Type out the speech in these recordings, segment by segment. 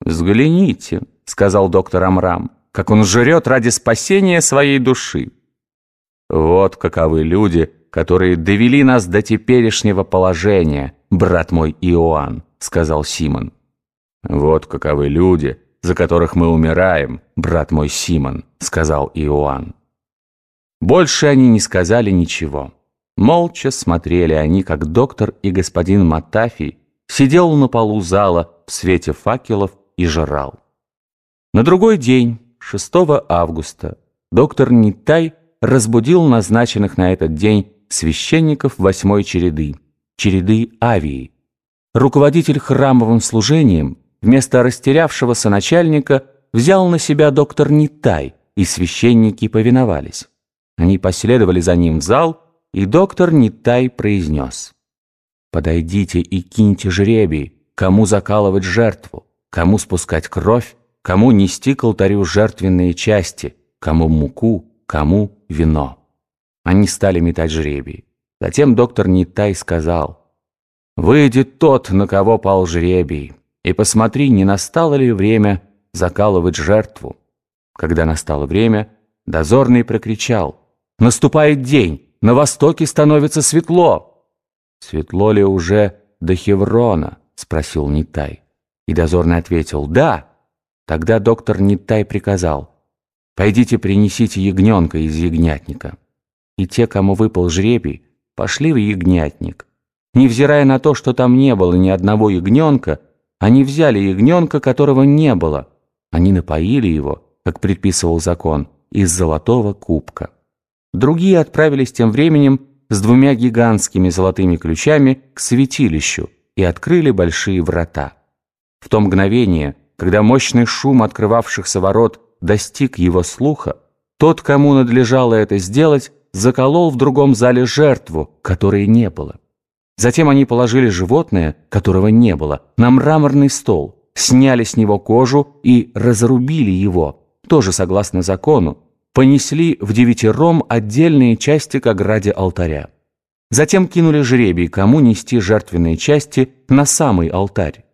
«Взгляните», — сказал доктор Амрам, «как он жрет ради спасения своей души». «Вот каковы люди, которые довели нас до теперешнего положения, брат мой Иоанн», — сказал Симон. «Вот каковы люди, за которых мы умираем, брат мой Симон», — сказал Иоанн. Больше они не сказали ничего. Молча смотрели они, как доктор и господин Матафий сидел на полу зала в свете факелов и жрал. На другой день, 6 августа, доктор Нитай разбудил назначенных на этот день священников восьмой череды, череды Авии. Руководитель храмовым служением вместо растерявшегося начальника взял на себя доктор Нитай, и священники повиновались. Они последовали за ним в зал, и доктор Нитай произнес «Подойдите и киньте жребий, кому закалывать жертву, кому спускать кровь, кому нести к алтарю жертвенные части, кому муку, кому вино». Они стали метать жребий. Затем доктор Нитай сказал «Выйдет тот, на кого пал жребий, и посмотри, не настало ли время закалывать жертву». Когда настало время, дозорный прокричал Наступает день, на востоке становится светло. Светло ли уже до Хеврона? Спросил Нитай. И дозорный ответил, да. Тогда доктор Нитай приказал, пойдите принесите ягненка из ягнятника. И те, кому выпал жребий, пошли в ягнятник. Невзирая на то, что там не было ни одного ягненка, они взяли ягненка, которого не было. Они напоили его, как предписывал закон, из золотого кубка. Другие отправились тем временем с двумя гигантскими золотыми ключами к святилищу и открыли большие врата. В то мгновение, когда мощный шум открывавшихся ворот достиг его слуха, тот, кому надлежало это сделать, заколол в другом зале жертву, которой не было. Затем они положили животное, которого не было, на мраморный стол, сняли с него кожу и разрубили его, тоже согласно закону, понесли в девятером отдельные части к ограде алтаря. Затем кинули жребий, кому нести жертвенные части на самый алтарь.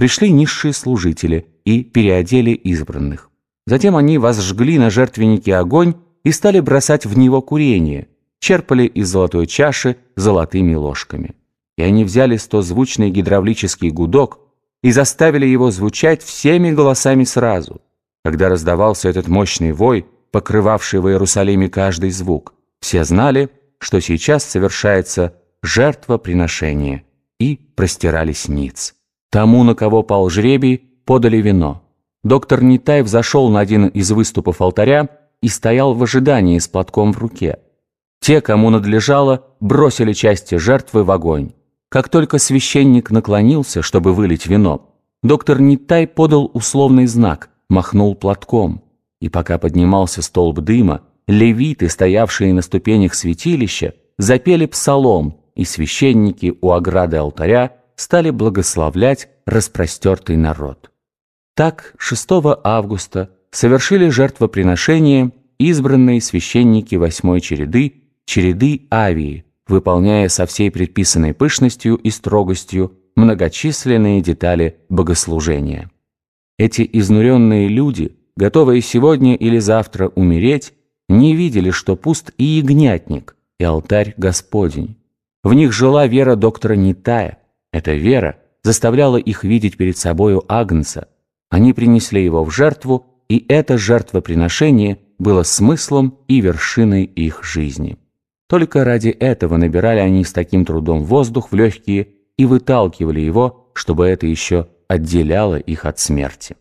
Пришли низшие служители и переодели избранных. Затем они возжгли на жертвеннике огонь и стали бросать в него курение, черпали из золотой чаши золотыми ложками. И они взяли стозвучный гидравлический гудок и заставили его звучать всеми голосами сразу. Когда раздавался этот мощный вой, покрывавший в Иерусалиме каждый звук. Все знали, что сейчас совершается жертвоприношение, и простирались ниц. Тому, на кого пал жребий, подали вино. Доктор Нитаев зашел на один из выступов алтаря и стоял в ожидании с платком в руке. Те, кому надлежало, бросили части жертвы в огонь. Как только священник наклонился, чтобы вылить вино, доктор Нитай подал условный знак, махнул платком. И пока поднимался столб дыма, левиты, стоявшие на ступенях святилища, запели псалом, и священники у ограды алтаря стали благословлять распростертый народ. Так 6 августа совершили жертвоприношение избранные священники восьмой череды, череды Авии, выполняя со всей предписанной пышностью и строгостью многочисленные детали богослужения. Эти изнуренные люди – готовые сегодня или завтра умереть, не видели, что пуст и ягнятник, и алтарь Господень. В них жила вера доктора Нитая. Эта вера заставляла их видеть перед собою Агнца. Они принесли его в жертву, и это жертвоприношение было смыслом и вершиной их жизни. Только ради этого набирали они с таким трудом воздух в легкие и выталкивали его, чтобы это еще отделяло их от смерти.